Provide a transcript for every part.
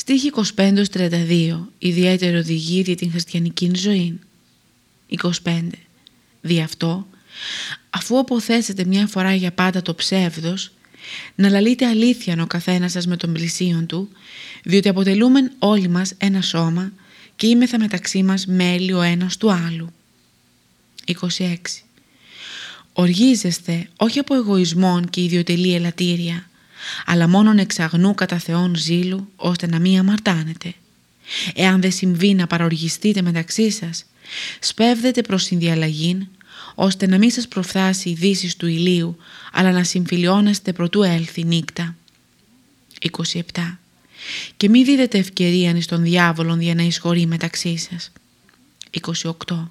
Στίχη 25-32 Ιδιαίτερη οδηγία για την χριστιανική ζωή 25 Δι' αυτό, αφού αποθέσετε μια φορά για πάντα το ψεύδος, να λαλείτε αλήθεια ο καθένας σας με τον πλησίον του, διότι αποτελούμε όλοι μας ένα σώμα και είμεθα μεταξύ μας μέλη ο ένας του άλλου. 26. Οργίζεστε όχι από εγωισμόν και ιδιωτελή ελαττήρια, αλλά μόνον εξαγνού κατά Θεόν ζήλου, ώστε να μην αμαρτάνετε. Εάν δεν συμβεί να παροργιστείτε μεταξύ σας, σπέβδετε προς συνδιαλλαγήν, ώστε να μην σας προφθάσει η δύση του ηλίου, αλλά να συμφιλιώνεστε προτού έλθει νύχτα. 27. Και μη δίδετε ευκαιρία στον διάβολον για να εισχωρεί μεταξύ σας. 28.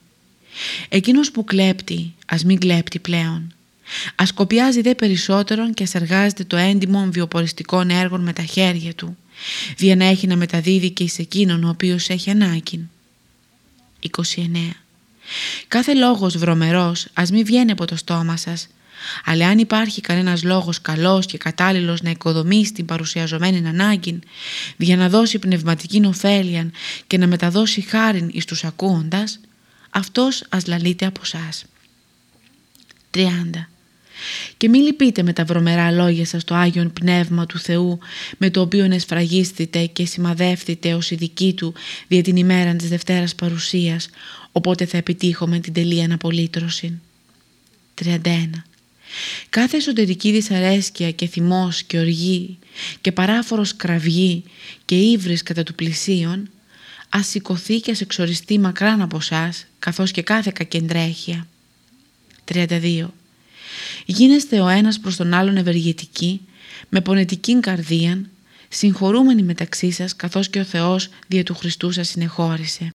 Εκείνος που κλέπτει, ας μην κλέπτει πλέον. Ας κοπιάζει δε περισσότερον και ας εργάζεται το έντιμο βιοποριστικών έργων με τα χέρια του, δια να έχει να μεταδίδει και εις εκείνον ο οποίος έχει ανάγκη. 29. Κάθε λόγος βρωμερός ας μην βγαίνει από το στόμα σας, αλλά αν υπάρχει κανένας λόγος καλός και κατάλληλος να οικοδομήσει την παρουσιαζομένη ανάγκη για να δώσει πνευματική ωφέλεια και να μεταδώσει χάριν εις τους ακούοντας, αυτός ας λαλείται από σας. 30. Και μην λυπείτε με τα βρωμερά λόγια σας το Άγιον Πνεύμα του Θεού με το οποίο εσφραγίστητε και σημαδεύτητε ως η δική του δια την ημέρα της Δευτέρας Παρουσίας οπότε θα επιτύχουμε την τελεία αναπολύτρωση. 31. Κάθε εσωτερική δυσαρέσκεια και θυμός και οργή και παράφορος κραυγή και ύβρις κατά του πλησίον ας σηκωθεί και ας εξοριστεί μακράν από εσά, καθώς και κάθε κακεντρέχεια. 32. Γίνεστε ο ένας προς τον άλλον ευεργετικοί, με πονετική καρδία, συγχωρούμενοι μεταξύ σας καθώς και ο Θεός δια του Χριστού σας συνεχώρησε.